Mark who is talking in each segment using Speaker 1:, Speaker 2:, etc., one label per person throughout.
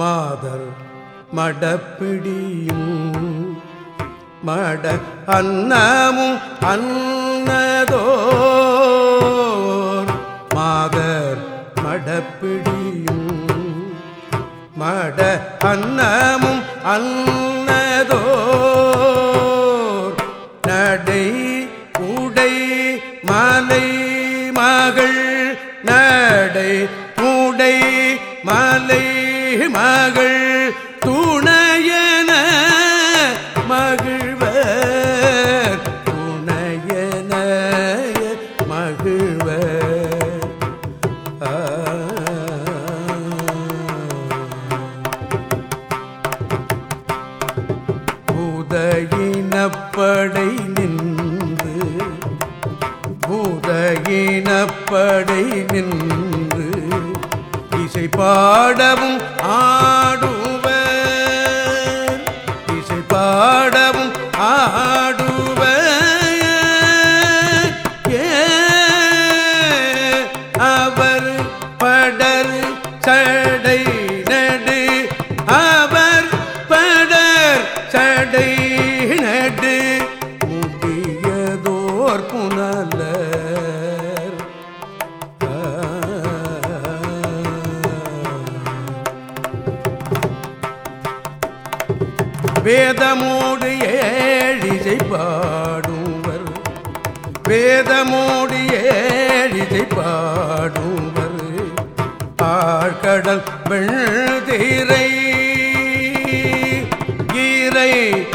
Speaker 1: மாதர் மடப்பிடியும் மட அன்னமும் அன்னதோர். மாதர் மடப்பிடியும் மட அன்னமும் அன்னதோர். நடை உடை மலை மகள் மலை மகள் துணையன மகிழ்வர் துணையன மகிழ்வர். உதயினப்படை நின்று உதயினப்படை நின்று பாடவும் ஆடுவர். இசை பாடவும் ஆடுவர். அவர் படர் சடை நடு. அவர் படர் சடை நடு. முடியதோர் புன வேதமோடு ஏழிசை பாடுவர். வேதமோடு ஏழிசை பாடுவர். ஆழ்கடல் வெள்திரை ஈரை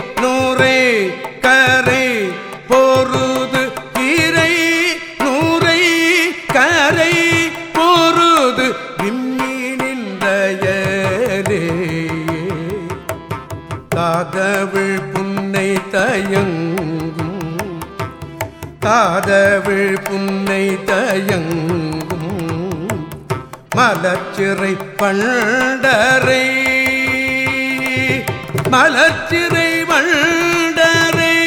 Speaker 1: தயங்கும். காதவிழ் புன்னை தயங்கும். மலச்சிறை பண்டரை மலச்சிறை வண்டரை.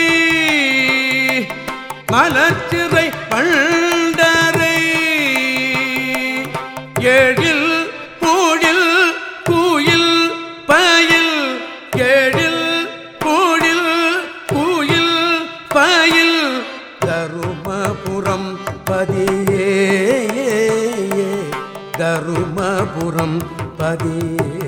Speaker 1: மலச்சிறை பண்டரை ஏழு தருமபுரம் பதியே தருமபுரம் பதியே